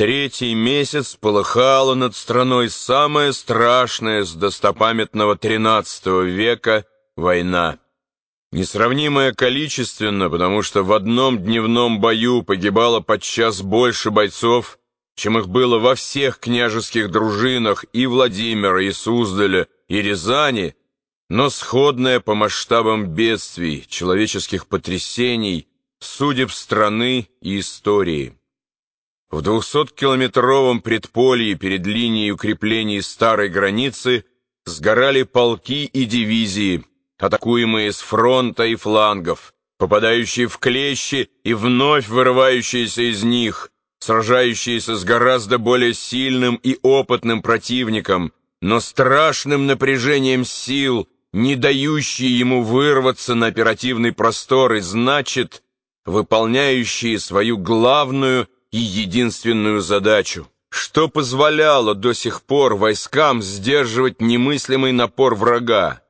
Третий месяц полыхала над страной самая страшная с достопамятного XIII века война. Несравнимое количественно, потому что в одном дневном бою погибало подчас больше бойцов, чем их было во всех княжеских дружинах и Владимира, и Суздаля, и Рязани, но сходное по масштабам бедствий, человеческих потрясений, судеб страны и истории. В двухсоткилометровом предполье перед линией укреплений старой границы сгорали полки и дивизии, атакуемые с фронта и флангов, попадающие в клещи и вновь вырывающиеся из них, сражающиеся с гораздо более сильным и опытным противником, но страшным напряжением сил, не дающие ему вырваться на оперативный простор и, значит, выполняющие свою главную и единственную задачу, что позволяло до сих пор войскам сдерживать немыслимый напор врага.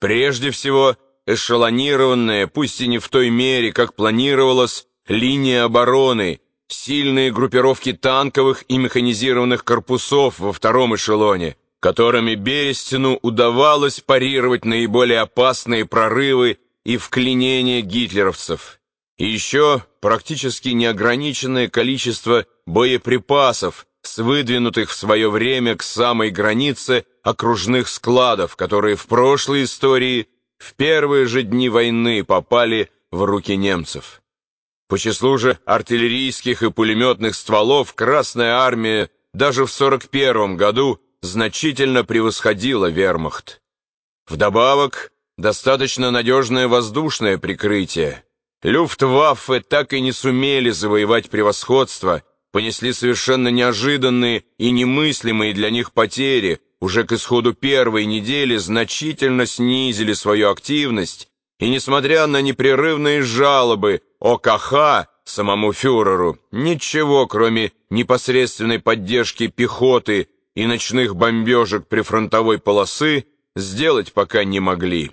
Прежде всего, эшелонированная, пусть и не в той мере, как планировалось, линия обороны, сильные группировки танковых и механизированных корпусов во втором эшелоне, которыми Берестину удавалось парировать наиболее опасные прорывы и вклинения гитлеровцев. И еще практически неограниченное количество боеприпасов с выдвинутых в свое время к самой границе окружных складов, которые в прошлой истории в первые же дни войны попали в руки немцев. По числу же артиллерийских и пулеметных стволов Красная Армия даже в 41 году значительно превосходила вермахт. Вдобавок, достаточно надежное воздушное прикрытие – Люфтваффе так и не сумели завоевать превосходство, понесли совершенно неожиданные и немыслимые для них потери, уже к исходу первой недели значительно снизили свою активность, и, несмотря на непрерывные жалобы ОКХ самому фюреру, ничего, кроме непосредственной поддержки пехоты и ночных бомбежек прифронтовой полосы, сделать пока не могли.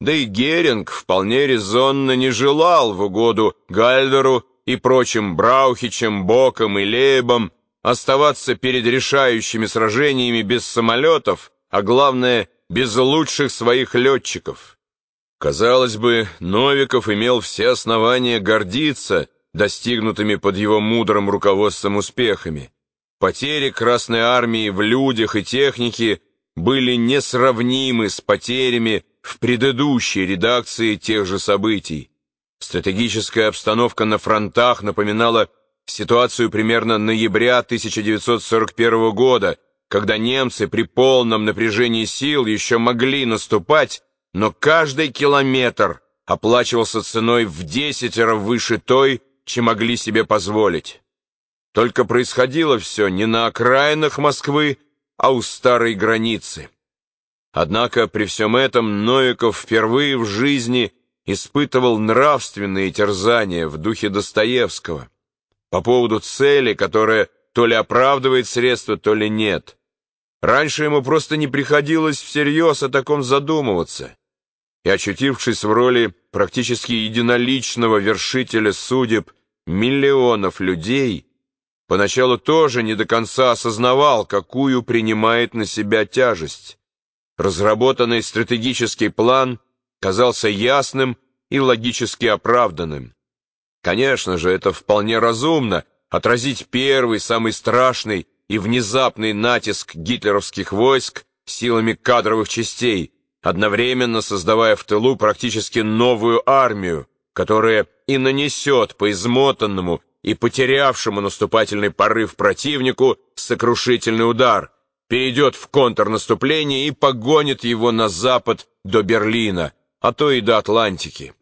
Да и Геринг вполне резонно не желал в угоду Гальдеру и прочим Браухичам, Бокам и Лейбам оставаться перед решающими сражениями без самолетов, а главное, без лучших своих летчиков. Казалось бы, Новиков имел все основания гордиться достигнутыми под его мудрым руководством успехами. Потери Красной Армии в людях и технике были несравнимы с потерями в предыдущей редакции тех же событий. Стратегическая обстановка на фронтах напоминала ситуацию примерно ноября 1941 года, когда немцы при полном напряжении сил еще могли наступать, но каждый километр оплачивался ценой в десятеро выше той, чем могли себе позволить. Только происходило все не на окраинах Москвы, а у старой границы. Однако при всем этом Новиков впервые в жизни испытывал нравственные терзания в духе Достоевского по поводу цели, которая то ли оправдывает средства, то ли нет. Раньше ему просто не приходилось всерьез о таком задумываться. И очутившись в роли практически единоличного вершителя судеб миллионов людей, поначалу тоже не до конца осознавал, какую принимает на себя тяжесть. Разработанный стратегический план казался ясным и логически оправданным. Конечно же, это вполне разумно отразить первый, самый страшный и внезапный натиск гитлеровских войск силами кадровых частей, одновременно создавая в тылу практически новую армию, которая и нанесет по измотанному и потерявшему наступательный порыв противнику сокрушительный удар – перейдет в контрнаступление и погонит его на запад до Берлина, а то и до Атлантики.